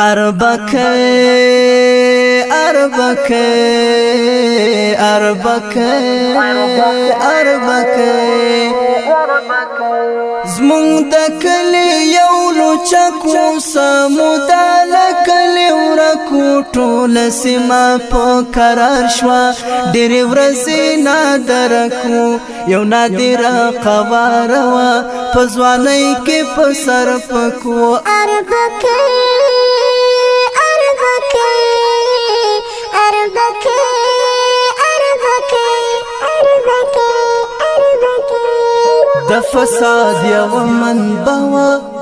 اربکه اربکه اربکه اربکه زمونږ د کلی یو لوچکو سمودا لکلی ورکو ټول سیما په قرار شوا ډېر ورځې نادرکو یو نادر قواروا په ځواني کې په سر پکو اربکه د فساد یو منبع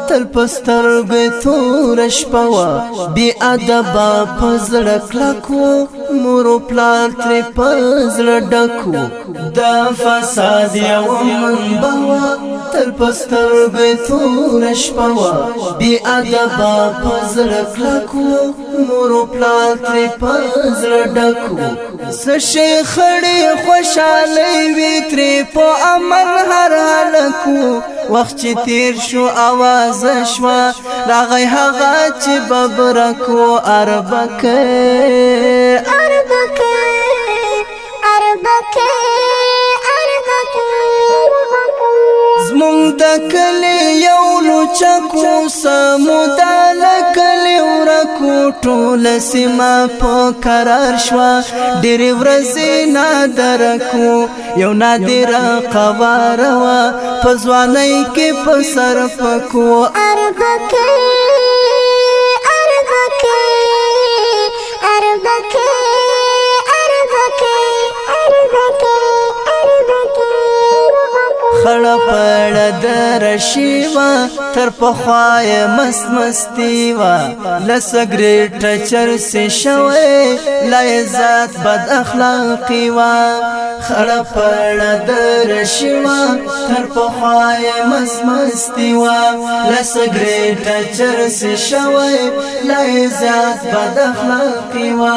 تل پستر به تور شپوا بی ادب پزړ کلکو مور او پلان تر پزړه ډکو د فساد یو منبع تر پستر به تور شپوا بی ادب پزړه کلکو مور او پلان تر پزړه ډکو س شیخړې خوشاله وی تر په امن هر حالکو وخت چې تیر شو आवाज شوا راغی هغه چې ببرکو اربکه د کلی یو لوچکو سمو د کلی ورکو ټول سیما په قرار شوا ډېر ورځې نادرکو یو نادر قواروا په ځواني کې په صرف کو اربکه اربکه اربکه اربکه اربکه خړپ بدر شیوا تر پخوای مست مستی وا لسګریټ چر سي شوې لایزات بد اخلاقی وا خړ پړ در شوا تر پخوای مست مستی وا لسګریټ چر سي شوې لایزات بد اخلاقی وا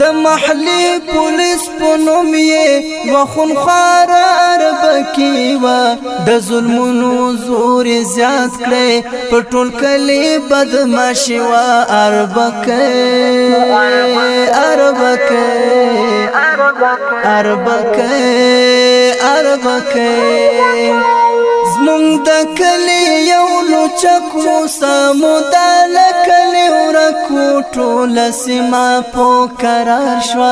د محلي پولیس په نوم یې وخون خار عرب کی وا د ظلمونو زور زیات کړې پټول کلی بدمعشي وا اربکه اربکه اربکه اربکه زمونږ د کلی یو لوچک وو سمو د لکلی ورکو ټوله سیما په قرار شوه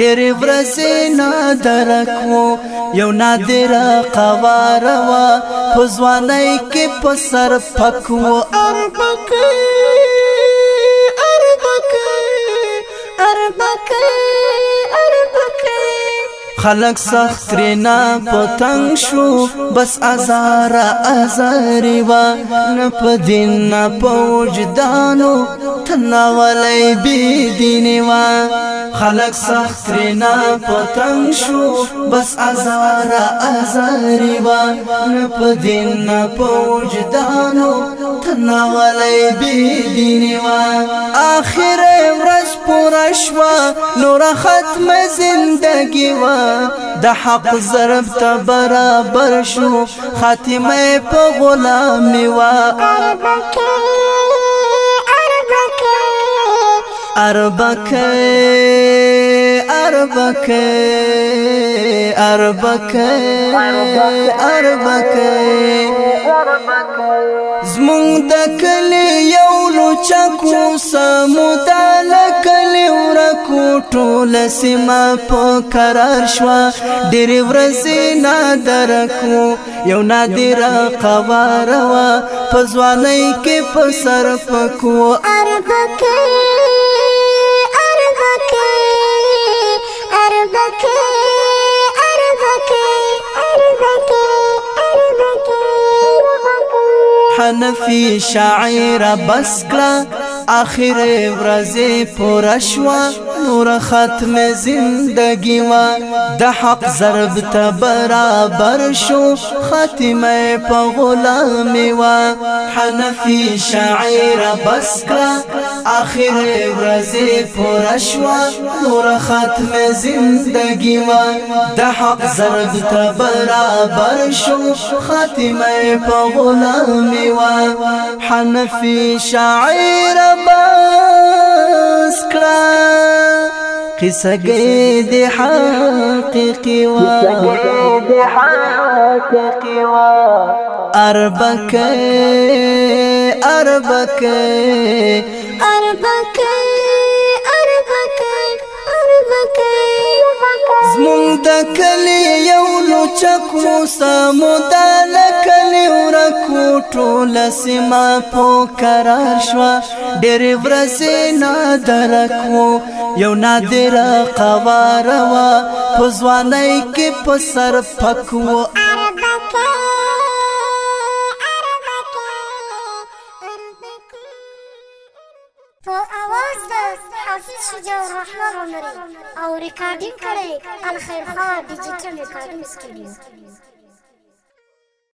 ډېرې ورځې نادرک وو یو نادره قواره وه په ځوانۍ کې په سر پک وو اربکۍ اربکۍ اربکۍ خلق سخت رینا پتنگ شو بس ازارا ازاری وا نپ دین نا پوجدانو تنا ولی بی دینی وا خلق سخت رینا پتنگ شو بس ازارا ازاری وا نپ دین نا پوجدانو تنا ولی بی دینی وا آخر ورځ پورا شوا نور ختم زندگی وا د حق ضرب ته برابر شو خاتمه په غلامی وا اربکه اربکه اربکه اربکه زمون د کلی یو لوچکو سموداله کلی ورکو ټول سیما په قرار شوا ډېر ورځې نادر کو یو نادر قواروا په ځواني کې په سر پکو اربکه اربکه اربکه حنفي شاعر بس کلا اخر ورځې پوره شوه نور ختم زندگی وا د حق ضرب ته برابر شو خاتمه په غلامي وا حنفي شاعر بس کا اخر ورځې پرشوا نور ختم زندگی وا د حق ضرب ته برابر شو خاتمه په غلامي وا حنفي شاعر بس کا قصه گئی دی حقیقی وا اربکه اربکه اربکه اربکه اربکه زمون د کلی چک مو سمودا لکلی ورکو ټول سیما پو قرار شوا ډېر ورځې نادرکو یو نادر قواروا پزوانای کې په سر پکو For پاس حافظ شجاع الرحمن عمري او ریکارډینګ کړي الخير خان ډیجیټل ریکارډینګ سټوډیو